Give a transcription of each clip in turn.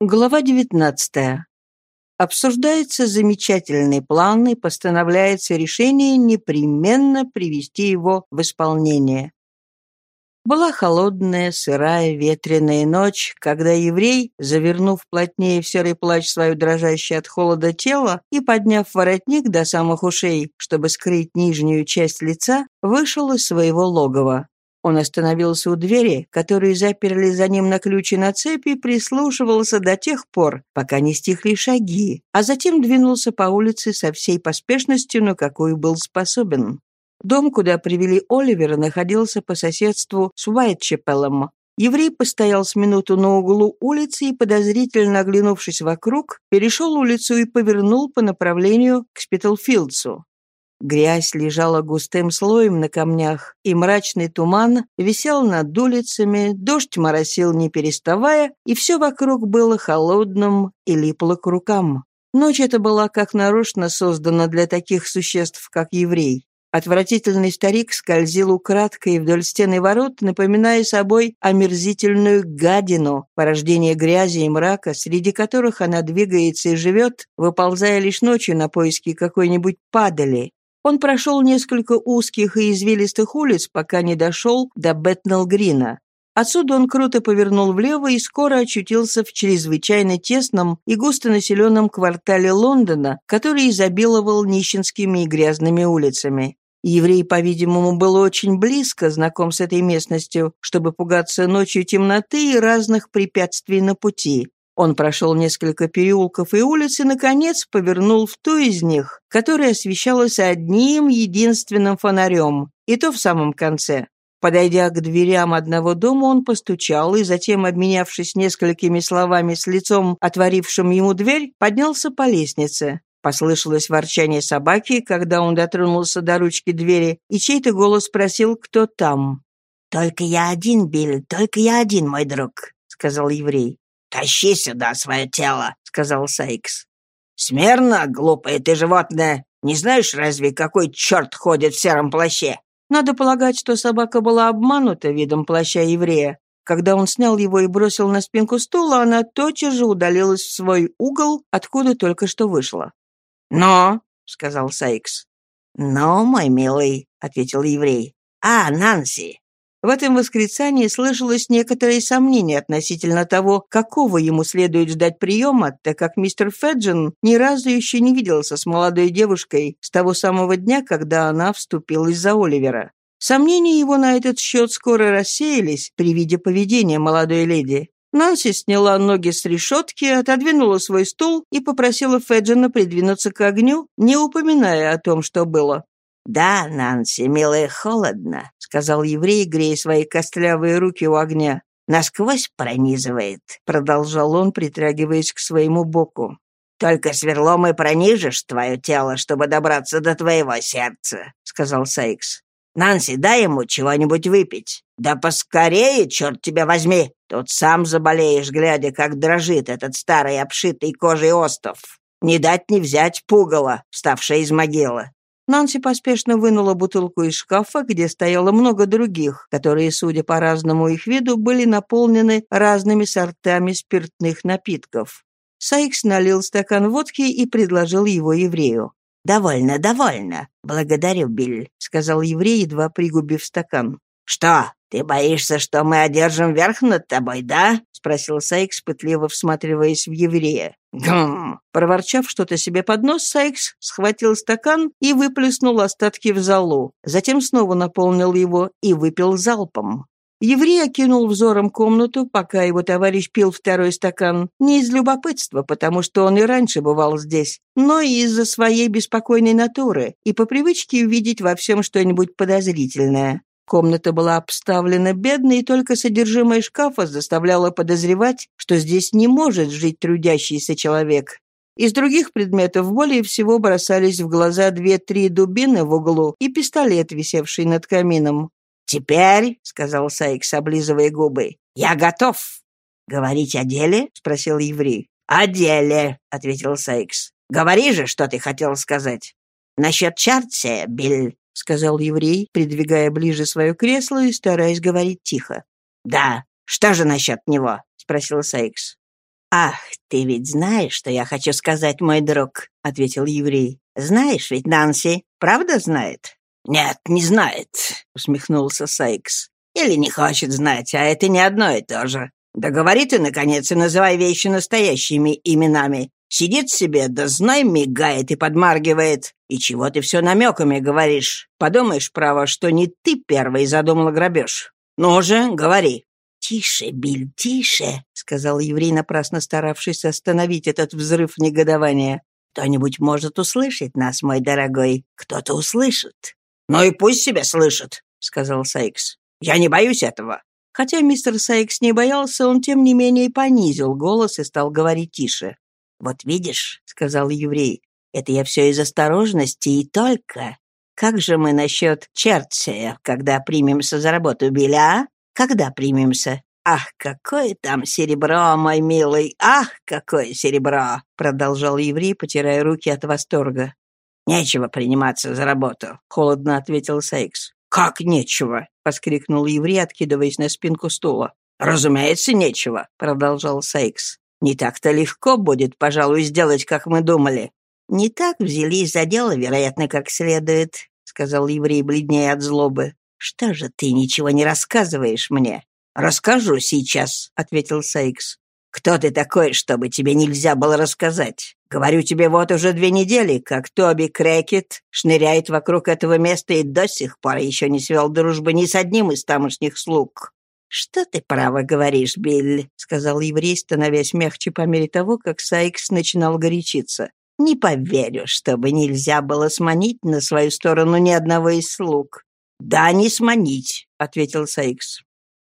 Глава 19. Обсуждается замечательный план и постановляется решение непременно привести его в исполнение. Была холодная, сырая, ветреная ночь, когда еврей, завернув плотнее в серый плащ свою дрожащее от холода тело и подняв воротник до самых ушей, чтобы скрыть нижнюю часть лица, вышел из своего логова. Он остановился у двери, которую заперли за ним на ключ и на цепи, прислушивался до тех пор, пока не стихли шаги, а затем двинулся по улице со всей поспешностью, на какую был способен. Дом, куда привели Оливера, находился по соседству с Уайтчепелом. Еврей постоял с минуту на углу улицы и, подозрительно оглянувшись вокруг, перешел улицу и повернул по направлению к Спитлфилдсу. Грязь лежала густым слоем на камнях, и мрачный туман висел над улицами, дождь моросил не переставая, и все вокруг было холодным и липло к рукам. Ночь эта была как нарочно создана для таких существ, как еврей. Отвратительный старик скользил украдкой вдоль стены ворот, напоминая собой омерзительную гадину, порождение грязи и мрака, среди которых она двигается и живет, выползая лишь ночью на поиски какой-нибудь падали. Он прошел несколько узких и извилистых улиц, пока не дошел до Бэтнелл-Грина. Отсюда он круто повернул влево и скоро очутился в чрезвычайно тесном и густонаселенном квартале Лондона, который изобиловал нищенскими и грязными улицами. Еврей, по-видимому, был очень близко знаком с этой местностью, чтобы пугаться ночью темноты и разных препятствий на пути. Он прошел несколько переулков и улиц и, наконец, повернул в ту из них, которая освещалась одним единственным фонарем, и то в самом конце. Подойдя к дверям одного дома, он постучал и затем, обменявшись несколькими словами с лицом, отворившим ему дверь, поднялся по лестнице. Послышалось ворчание собаки, когда он дотронулся до ручки двери, и чей-то голос спросил, кто там. «Только я один, Билл, только я один, мой друг», — сказал еврей. «Тащи сюда свое тело», — сказал Сайкс. «Смирно, глупое ты животное! Не знаешь, разве какой черт ходит в сером плаще?» Надо полагать, что собака была обманута видом плаща еврея. Когда он снял его и бросил на спинку стула, она тотчас же удалилась в свой угол, откуда только что вышла. «Но», — сказал Сайкс. «Но, мой милый», — ответил еврей. «А, Нанси, в этом восклицании слышалось некоторое сомнение относительно того, какого ему следует ждать приема, так как мистер Феджин ни разу еще не виделся с молодой девушкой с того самого дня, когда она вступилась за Оливера. Сомнения его на этот счет скоро рассеялись при виде поведения молодой леди. Нанси сняла ноги с решетки, отодвинула свой стул и попросила Феджина придвинуться к огню, не упоминая о том, что было. «Да, Нанси, милая, холодно», — сказал еврей, грея свои костлявые руки у огня. «Насквозь пронизывает», — продолжал он, притрагиваясь к своему боку. «Только сверлом и пронижишь твое тело, чтобы добраться до твоего сердца», — сказал Сайкс. «Нанси, дай ему чего-нибудь выпить. Да поскорее, черт тебя возьми! Тут сам заболеешь, глядя, как дрожит этот старый обшитый кожей остов. Не дать не взять пугало, вставшее из могилы. Нанси поспешно вынула бутылку из шкафа, где стояло много других, которые, судя по разному их виду, были наполнены разными сортами спиртных напитков. Сайкс налил стакан водки и предложил его еврею. «Довольно, довольно. Благодарю, Билл», — сказал еврей, едва пригубив стакан. «Что, ты боишься, что мы одержим верх над тобой, да?» — спросил Сайкс, пытливо всматриваясь в еврея. «Гм!» Проворчав что-то себе под нос, Сайкс схватил стакан и выплеснул остатки в залу. Затем снова наполнил его и выпил залпом. Еврей окинул взором комнату, пока его товарищ пил второй стакан, не из любопытства, потому что он и раньше бывал здесь, но из-за своей беспокойной натуры и по привычке увидеть во всем что-нибудь подозрительное. Комната была обставлена бедно, и только содержимое шкафа заставляло подозревать, что здесь не может жить трудящийся человек. Из других предметов более всего бросались в глаза две-три дубины в углу и пистолет, висевший над камином. «Теперь», — сказал Сайкс, облизывая губы, — «я готов». «Говорить о деле?» — спросил еврей. «О деле», — ответил Сайкс. «Говори же, что ты хотел сказать». «Насчет Чартсия, Билл, — сказал еврей, придвигая ближе свое кресло и стараясь говорить тихо. «Да, что же насчет него?» — спросил Сайкс. «Ах, ты ведь знаешь, что я хочу сказать, мой друг», — ответил еврей. «Знаешь ведь Нанси, правда знает?» «Нет, не знает», — усмехнулся Сайкс. «Или не хочет знать, а это не одно и то же. Да говори ты, наконец, и называй вещи настоящими именами. Сидит себе, да знай, мигает и подмаргивает. И чего ты все намеками говоришь? Подумаешь, право, что не ты первый задумал грабеж. Ну же, говори». «Тише, Биль, тише», — сказал еврей, напрасно старавшись остановить этот взрыв негодования. «Кто-нибудь может услышать нас, мой дорогой. Кто-то услышит». «Ну и пусть себя слышит», — сказал Сайкс. «Я не боюсь этого». Хотя мистер Сайкс не боялся, он тем не менее понизил голос и стал говорить тише. «Вот видишь», — сказал еврей, — «это я все из осторожности и только. Как же мы насчет Черцея, когда примемся за работу, Биля, а? Когда примемся? Ах, какое там серебро, мой милый! Ах, какое серебро!» Продолжал еврей, потирая руки от восторга. «Нечего приниматься за работу», — холодно ответил Сейкс. «Как нечего?» — воскликнул еврей, откидываясь на спинку стула. «Разумеется, нечего», — продолжал Сейкс. «Не так-то легко будет, пожалуй, сделать, как мы думали». «Не так взялись за дело, вероятно, как следует», — сказал еврей, бледнее от злобы. «Что же ты ничего не рассказываешь мне?» «Расскажу сейчас», — ответил Сейкс. «Кто ты такой, чтобы тебе нельзя было рассказать? Говорю тебе, вот уже две недели, как Тоби Крекет шныряет вокруг этого места и до сих пор еще не свел дружбы ни с одним из тамошних слуг». «Что ты право говоришь, Билли?» — сказал еврей, становясь мягче по мере того, как Сайкс начинал горячиться. «Не поверю, чтобы нельзя было сманить на свою сторону ни одного из слуг. «Да, не сманить», — ответил Сайкс.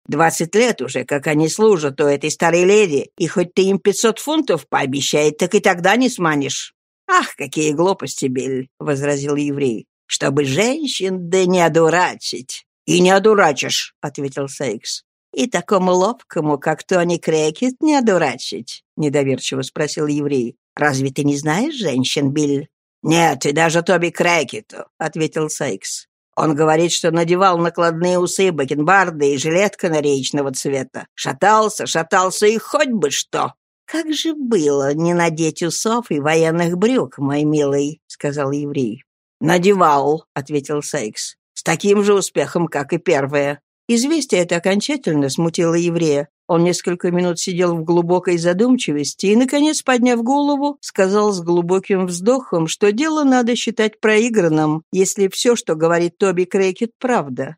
«Двадцать лет уже, как они служат у этой старой леди, и хоть ты им пятьсот фунтов пообещай, так и тогда не сманишь». «Ах, какие глупости, Биль», — возразил еврей. «Чтобы женщин да не одурачить». «И не одурачишь», — ответил Сайкс. «И такому ловкому, как Тони Крекет, не одурачить?» — недоверчиво спросил еврей. «Разве ты не знаешь женщин, Биль?» «Нет, и даже Тоби Крекету», — ответил Сайкс. Он говорит, что надевал накладные усы, бакенбарды и жилет канареечного цвета. Шатался, шатался и хоть бы что. «Как же было не надеть усов и военных брюк, мой милый», — сказал еврей. «Надевал», — ответил Сайкс, — «с таким же успехом, как и первое». Известие это окончательно смутило еврея. Он несколько минут сидел в глубокой задумчивости и, наконец, подняв голову, сказал с глубоким вздохом, что дело надо считать проигранным, если все, что говорит Тоби Крейкет, правда.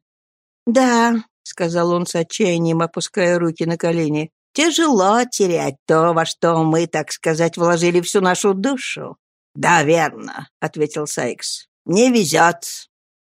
«Да», — сказал он с отчаянием, опуская руки на колени, «тяжело терять то, во что мы, так сказать, вложили всю нашу душу». «Да, верно», — ответил Сайкс. «Не везет.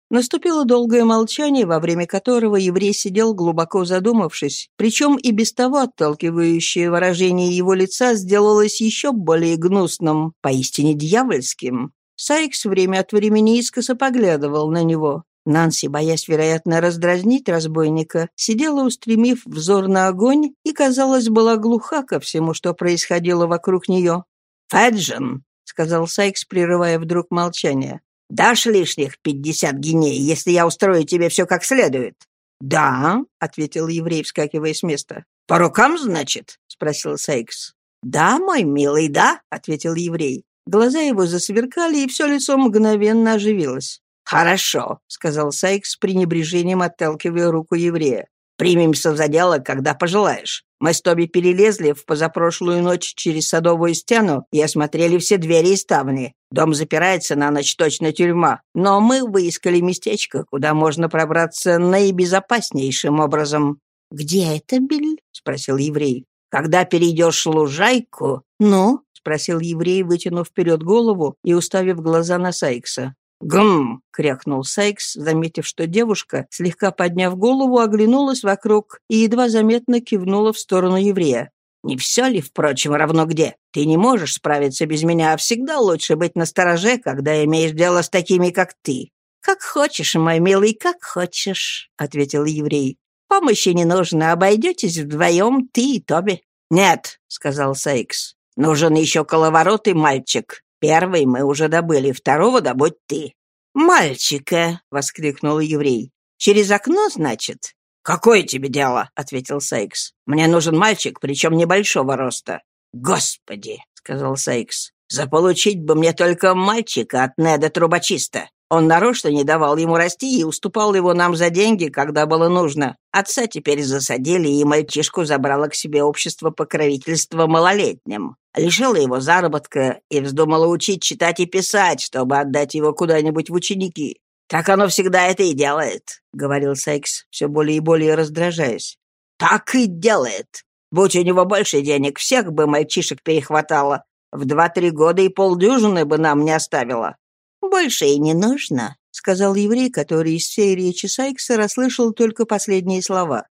Наступило долгое молчание, во время которого еврей сидел глубоко задумавшись, причем и без того отталкивающее выражение его лица сделалось еще более гнусным, поистине дьявольским. Сайкс время от времени искоса поглядывал на него. Нанси, боясь, вероятно, раздразнить разбойника, сидела, устремив взор на огонь, и, казалось, была глуха ко всему, что происходило вокруг нее. «Феджин», — сказал Сайкс, прерывая вдруг молчание, Дашь лишних пятьдесят гиней, если я устрою тебе все как следует?» «Да», — ответил еврей, вскакивая с места. «По рукам, значит?» — спросил Сейкс. «Да, мой милый, да», — ответил еврей. Глаза его засверкали, и все лицо мгновенно оживилось. «Хорошо», — сказал Сайкс с пренебрежением, отталкивая руку еврея. «Примемся за дело, когда пожелаешь. Мы с Тоби перелезли в позапрошлую ночь через садовую стену и осмотрели все двери и ставни. Дом запирается на ночь точно тюрьма, но мы выискали местечко, куда можно пробраться наибезопаснейшим образом». «Где это, Биль?» — спросил еврей. «Когда перейдешь лужайку...» «Ну?» — спросил еврей, вытянув вперед голову и уставив глаза на Сайкса. «Гм!» — крякнул Сайкс, заметив, что девушка, слегка подняв голову, оглянулась вокруг и едва заметно кивнула в сторону еврея. Не все ли, впрочем, равно где? Ты не можешь справиться без меня, а всегда лучше быть настороже, когда имеешь дело с такими, как ты». «Как хочешь, мой милый, как хочешь», — ответил еврей. «Помощи не нужно, обойдетесь вдвоем ты и Тоби». «Нет», — сказал Сейкс. «Нужен еще коловоротый мальчик. Первый мы уже добыли, второго добудь ты». «Мальчика!» — воскликнул еврей. «Через окно, значит?» «Какое тебе дело?» — ответил Сейкс. «Мне нужен мальчик, причем небольшого роста». «Господи!» — сказал Сайкс. «Заполучить бы мне только мальчика от Неда Трубочиста. Он нарочно не давал ему расти и уступал его нам за деньги, когда было нужно. Отца теперь засадили, и мальчишку забрало к себе общество покровительства малолетним. Лишило его заработка и вздумала учить читать и писать, чтобы отдать его куда-нибудь в ученики. «Так оно всегда это и делает», — говорил Сайкс, все более и более раздражаясь. «Так и делает. Будь у него больше денег, всех бы мальчишек перехватало. В два-три года и полдюжины бы нам не оставило. «Больше и не нужно», — сказал еврей, который из всей речи Сайкса расслышал только последние слова.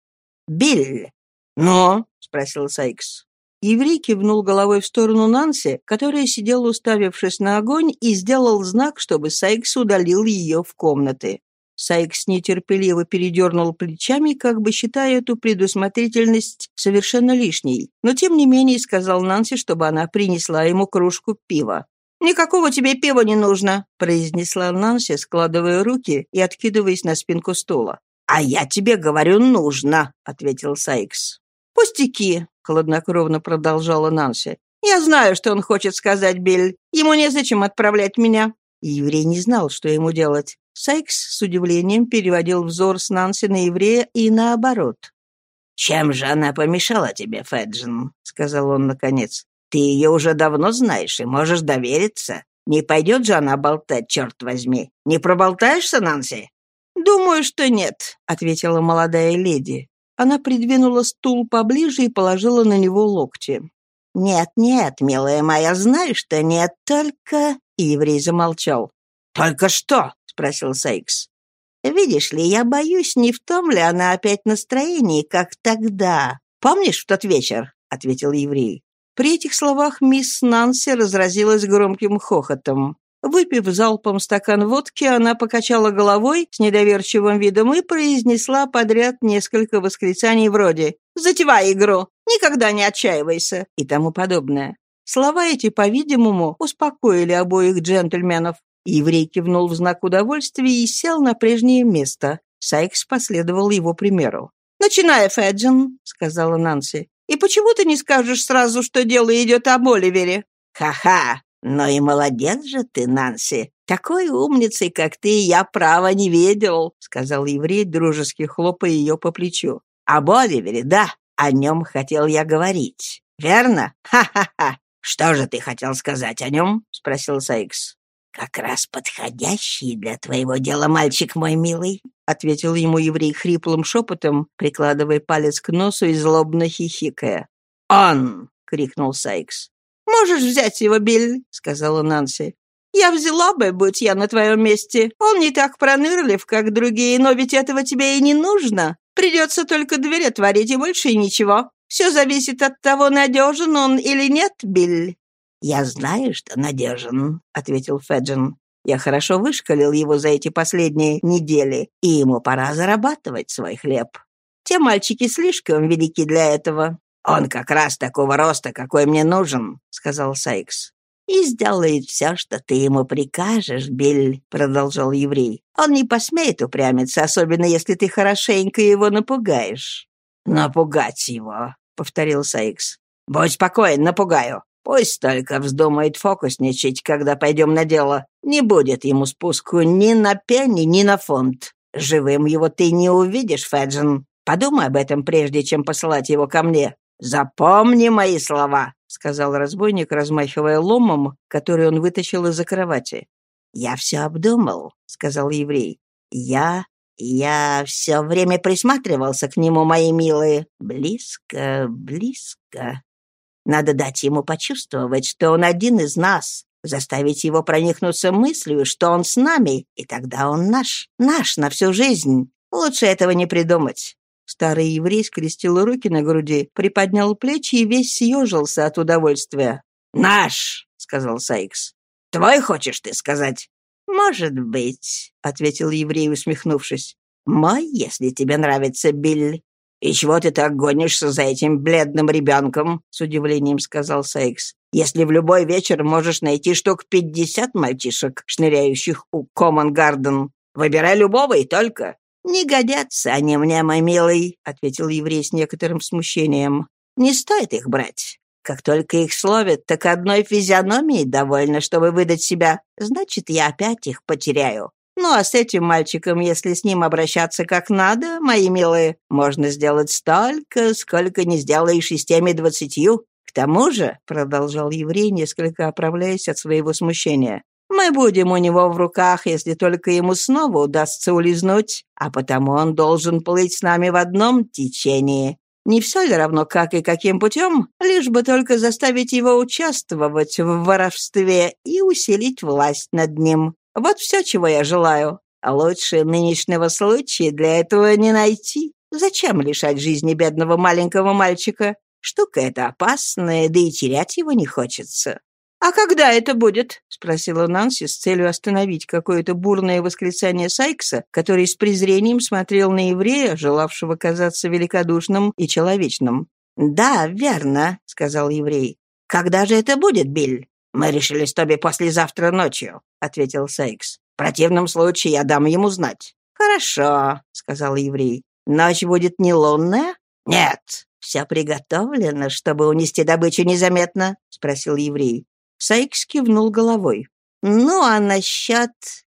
«Биль!» «Ну?» — спросил Сайкс. Еврей кивнул головой в сторону Нанси, которая сидела уставившись на огонь, и сделал знак, чтобы Сайкс удалил ее в комнаты. Сайкс нетерпеливо передернул плечами, как бы считая эту предусмотрительность совершенно лишней, но тем не менее сказал Нанси, чтобы она принесла ему кружку пива. «Никакого тебе пива не нужно», — произнесла Нанси, складывая руки и откидываясь на спинку стула. «А я тебе говорю, нужно», — ответил Сайкс. «Пустяки», — хладнокровно продолжала Нанси. «Я знаю, что он хочет сказать, Биль. Ему незачем отправлять меня». Еврей не знал, что ему делать. Сайкс с удивлением переводил взор с Нанси на еврея и наоборот. «Чем же она помешала тебе, Феджин?» — сказал он наконец. Ты ее уже давно знаешь и можешь довериться. Не пойдет же она болтать, черт возьми. Не проболтаешься, Нанси?» «Думаю, что нет», — ответила молодая леди. Она придвинула стул поближе и положила на него локти. «Нет, нет, милая моя, знаю, что нет, только...» И еврей замолчал. «Только что?» — спросил Сайкс. «Видишь ли, я боюсь, не в том ли она опять настроении, как тогда. Помнишь в тот вечер?» — ответил еврей. При этих словах мисс Нанси разразилась громким хохотом. Выпив залпом стакан водки, она покачала головой с недоверчивым видом и произнесла подряд несколько восклицаний вроде «Затевай игру! Никогда не отчаивайся!» и тому подобное. Слова эти, по-видимому, успокоили обоих джентльменов. Еврей кивнул в знак удовольствия и сел на прежнее место. Сайкс последовал его примеру. «Начинай, Феджин», — сказала Нанси. И почему ты не скажешь сразу, что дело идет об Оливере?» «Ха-ха! Но и молодец же ты, Нанси! Такой умницей, как ты, я права не видел», — сказал еврей, дружески хлопая ее по плечу. «Об Оливере, да, о нем хотел я говорить. Верно? Ха-ха-ха! Что же ты хотел сказать о нем?» — спросил Сайкс. «Как раз подходящий для твоего дела мальчик мой милый», — ответил ему еврей хриплым шепотом, прикладывая палец к носу и злобно хихикая. «Он!» — крикнул Сайкс. «Можешь взять его, Биль», — сказала Нанси. «Я взяла бы, будь я на твоем месте. Он не так пронырлив, как другие, но ведь этого тебе и не нужно. Придется только дверь отворить и больше ничего. Все зависит от того, надежен он или нет, Биль». «Я знаю, что надежен», — ответил Феджин. «Я хорошо вышкалил его за эти последние недели, и ему пора зарабатывать свой хлеб. Те мальчики слишком велики для этого». «Он как раз такого роста, какой мне нужен», — сказал Сайкс. «И сделает все, что ты ему прикажешь, Биль», — продолжал еврей. «Он не посмеет упрямиться, особенно если ты хорошенько его напугаешь». «Напугать его», — повторил Сайкс. «Будь спокоен, напугаю. Пусть только вздумает фокусничать, когда пойдем на дело. Не будет ему спуску ни на пенни, ни на фунт. Живым его ты не увидишь, Феджин. Подумай об этом, прежде чем посылать его ко мне. Запомни мои слова», — сказал разбойник, размахивая ломом, который он вытащил из-за кровати. «Я все обдумал», — сказал еврей. «Я... я все время присматривался к нему, мои милые. Близко, близко. Надо дать ему почувствовать, что он один из нас, заставить его проникнуться мыслью, что он с нами, и тогда он наш, наш на всю жизнь. Лучше этого не придумать». Старый еврей скрестил руки на груди, приподнял плечи и весь съежился от удовольствия. «Наш!» — сказал Сайкс. «Твой хочешь ты сказать?» «Может быть», — ответил еврей, усмехнувшись. «Мой, если тебе нравится, Билли. «И чего ты так гонишься за этим бледным ребенком?» — с удивлением сказал Сейкс. «Если в любой вечер можешь найти штук пятьдесят мальчишек, шныряющих у Коммон Гарден, выбирай любого и только». «Не годятся они мне, мой милый», — ответил еврей с некоторым смущением. «Не стоит их брать. Как только их словят, так одной физиономии довольно, чтобы выдать себя. Значит, я опять их потеряю. Ну, а с этим мальчиком, если с ним обращаться как надо, мои милые, можно сделать столько, сколько не сделаешь и с теми двадцатью. К тому же, — продолжал еврей, несколько оправляясь от своего смущения, мы будем у него в руках, если только ему снова удастся улизнуть, а потому он должен плыть с нами в одном течении. Не все ли равно, как и каким путем, лишь бы только заставить его участвовать в воровстве и усилить власть над ним. Вот все, чего я желаю. А лучше нынешнего случая для этого не найти. Зачем лишать жизни бедного маленького мальчика? Штука эта опасная, да и терять его не хочется. «А когда это будет?» — спросила Нанси с целью остановить какое-то бурное восклицание Сайкса, который с презрением смотрел на еврея, желавшего казаться великодушным и человечным. «Да, верно», — сказал еврей. «Когда же это будет, Биль?» «Мы решили с Тоби послезавтра ночью», — ответил Сайкс. «В противном случае я дам ему знать». «Хорошо», — сказал еврей. «Ночь будет не лунная?» «Нет». «Все приготовлено, чтобы унести добычу незаметно?» — спросил еврей. Сайкс кивнул головой. «Ну, а насчет...»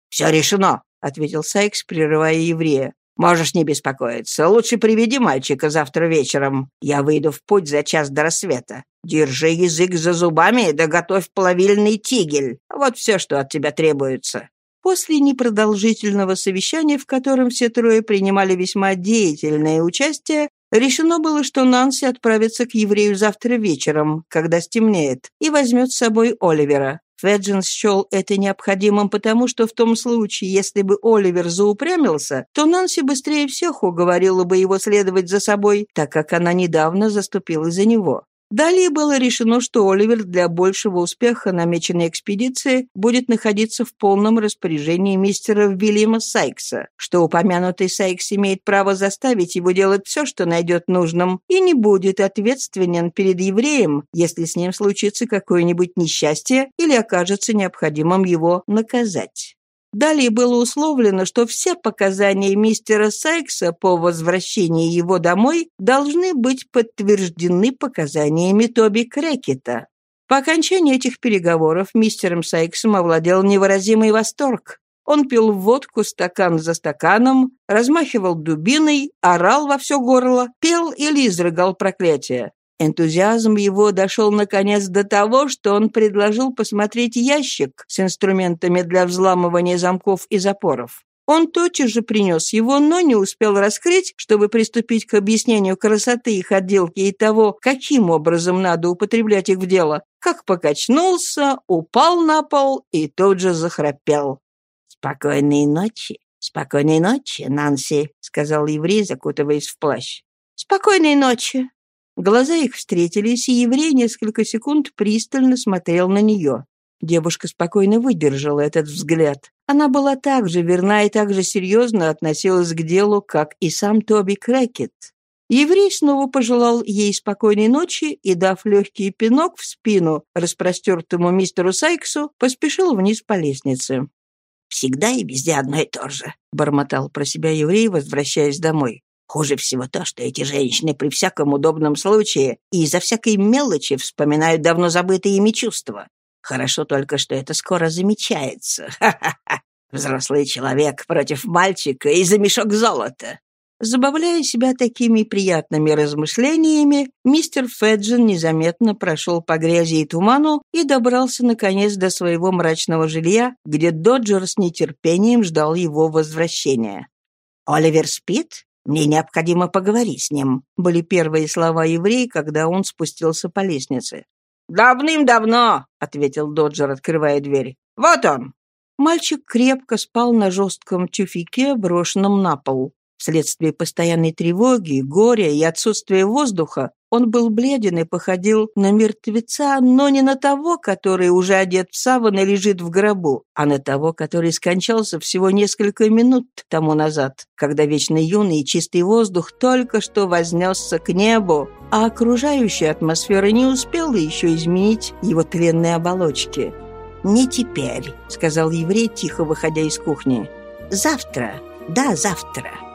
«Все решено», — ответил Сайкс, прерывая еврея. «Можешь не беспокоиться. Лучше приведи мальчика завтра вечером. Я выйду в путь за час до рассвета. Держи язык за зубами, да готовь плавильный тигель. Вот все, что от тебя требуется». После непродолжительного совещания, в котором все трое принимали весьма деятельное участие, Решено было, что Нанси отправится к еврею завтра вечером, когда стемнеет, и возьмет с собой Оливера. Феджин счел это необходимым потому, что в том случае, если бы Оливер заупрямился, то Нанси быстрее всех уговорила бы его следовать за собой, так как она недавно заступила за него. Далее было решено, что Оливер для большего успеха намеченной экспедиции будет находиться в полном распоряжении мистера Вильяма Сайкса, что упомянутый Сайкс имеет право заставить его делать все, что найдет нужным, и не будет ответственен перед евреем, если с ним случится какое-нибудь несчастье или окажется необходимым его наказать. Далее было условлено, что все показания мистера Сайкса по возвращении его домой должны быть подтверждены показаниями Тоби Крекета. По окончании этих переговоров мистером Сайксом овладел невыразимый восторг. Он пил водку стакан за стаканом, размахивал дубиной, орал во все горло, пел или изрыгал проклятия. Энтузиазм его дошел наконец до того, что он предложил посмотреть ящик с инструментами для взламывания замков и запоров. Он тотчас же принес его, но не успел раскрыть, чтобы приступить к объяснению красоты их отделки и того, каким образом надо употреблять их в дело, как покачнулся, упал на пол и тут же захрапел. «Спокойной ночи, спокойной ночи, Нанси», — сказал еврей, закутываясь в плащ. «Спокойной ночи», Глаза их встретились, и еврей несколько секунд пристально смотрел на нее. Девушка спокойно выдержала этот взгляд. Она была так же верна и так же серьезно относилась к делу, как и сам Тоби Крэкет. Еврей снова пожелал ей спокойной ночи и, дав легкий пинок в спину распростертому мистеру Сайксу, поспешил вниз по лестнице. «Всегда и везде одно и то же», — бормотал про себя еврей, возвращаясь домой. Хуже всего то, что эти женщины при всяком удобном случае и из-за всякой мелочи вспоминают давно забытые ими чувства. Хорошо только, что это скоро замечается. Ха-ха-ха. Взрослый человек против мальчика и за мешок золота. Забавляя себя такими приятными размышлениями, мистер Феджин незаметно прошел по грязи и туману и добрался, наконец, до своего мрачного жилья, где Доджер с нетерпением ждал его возвращения. «Оливер спит?» «Мне необходимо поговорить с ним», — были первые слова еврея, когда он спустился по лестнице. «Давным-давно», — ответил Доджер, открывая дверь. «Вот он». Мальчик крепко спал на жестком тюфике, брошенном на пол. Вследствие постоянной тревоги, горя и отсутствия воздуха он был бледен и походил на мертвеца, но не на того, который уже одет в саван и лежит в гробу, а на того, который скончался всего несколько минут тому назад, когда вечно юный и чистый воздух только что вознесся к небу, а окружающая атмосфера не успела еще изменить его тленные оболочки. «Не теперь», — сказал еврей, тихо выходя из кухни. «Завтра, да, завтра».